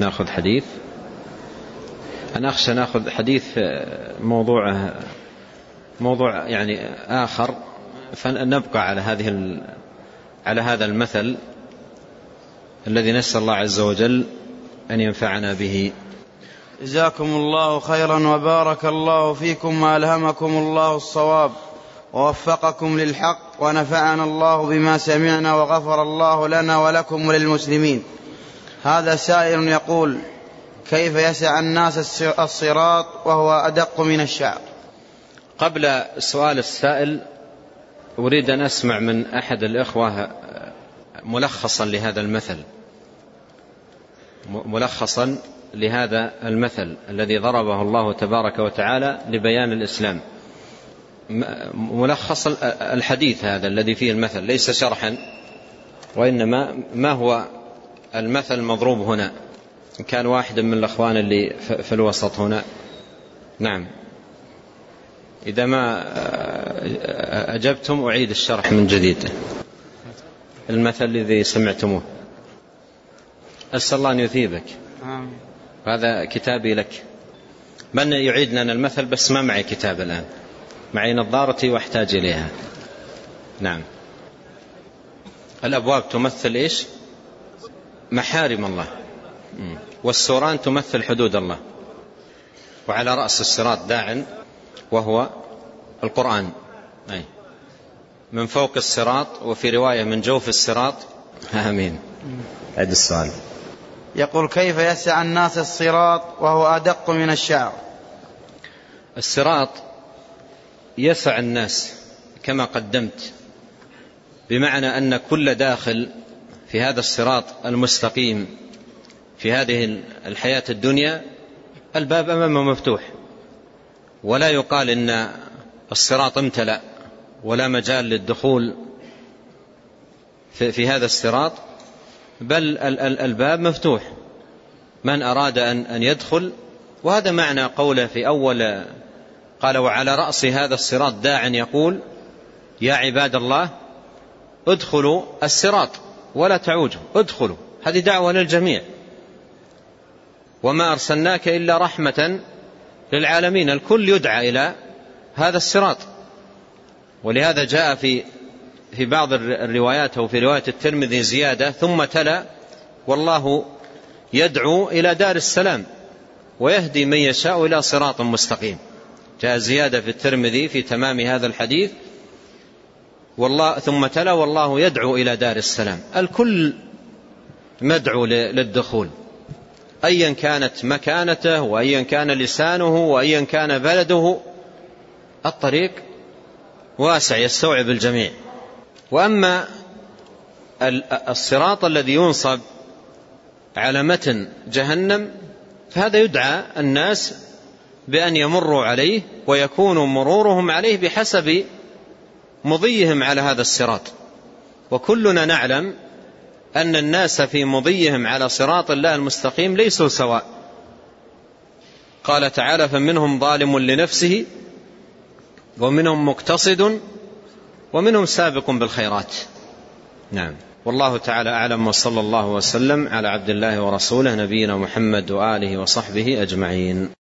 ناخذ حديث. أنا أخشى ناخذ حديث موضوع موضوع يعني آخر. فنبقى على هذه على هذا المثل الذي نسأل الله عز وجل أن ينفعنا به. جزاكم الله خيرا وبارك الله فيكم وألهمكم الله الصواب ووفقكم للحق ونفعنا الله بما سمعنا وغفر الله لنا ولكم وللمسلمين. هذا سائل يقول كيف يسع الناس الصراط وهو أدق من الشعر؟ قبل السؤال السائل أريد أن أسمع من أحد الإخوة ملخصا لهذا المثل. ملخصا لهذا المثل الذي ضربه الله تبارك وتعالى لبيان الإسلام. ملخص الحديث هذا الذي فيه المثل ليس شرحا وإنما ما هو المثل المضروب هنا. إن كان واحد من الأخوان اللي في الوسط هنا. نعم. إذا ما أجبتم أعيد الشرح من جديد. المثل الذي سمعتموه. أسأل الله أن يثيبك. هذا كتابي لك. من يعيد لنا المثل بس ما معي كتاب الآن. معي نظارتي وأحتاج إليها. نعم. الأبواب تمثل إيش؟ محارم الله. والسوران تمثل حدود الله. وعلى رأس الصراط داع وهو القرآن. أي. من فوق الصراط وفي رواية من جوف الصراط. آمين. هذا السؤال. يقول كيف يسع الناس الصراط وهو أدق من الشعر؟ الصراط يسع الناس كما قدمت بمعنى أن كل داخل في هذا الصراط المستقيم في هذه الحياة الدنيا الباب أمامه مفتوح. ولا يقال إن الصراط امتلأ ولا مجال للدخول في هذا الصراط بل الباب مفتوح. من أراد أن يدخل وهذا معنى قوله في أول قال وعلى رأس هذا الصراط داع يقول يا عباد الله ادخلوا الصراط. ولا تعوجوا ادخلوا هذه دعوة للجميع. وما أرسلناك إلا رحمة للعالمين. الكل يدعى إلى هذا الصراط. ولهذا جاء في في بعض الروايات أو في رواية الترمذي زيادة ثم تلا والله يدعو إلى دار السلام ويهدي من يشاء إلى صراط مستقيم. جاء زيادة في الترمذي في تمام هذا الحديث. والله ثم تلا والله يدعو إلى دار السلام. الكل مدعو للدخول. أيا كانت مكانته وأيا كان لسانه وأيا كان بلده الطريق واسع يستوعب الجميع. وأما الصراط الذي ينصب على متن جهنم فهذا يدعى الناس بأن يمروا عليه ويكون مرورهم عليه بحسب مضيهم على هذا الصراط. وكلنا نعلم أن الناس في مضيهم على صراط الله المستقيم ليسوا سواء. قال تعالى فمنهم ظالم لنفسه ومنهم مقتصد ومنهم سابق بالخيرات. نعم. والله تعالى أعلم وصلى الله وسلم على عبد الله ورسوله نبينا محمد وآله وصحبه أجمعين.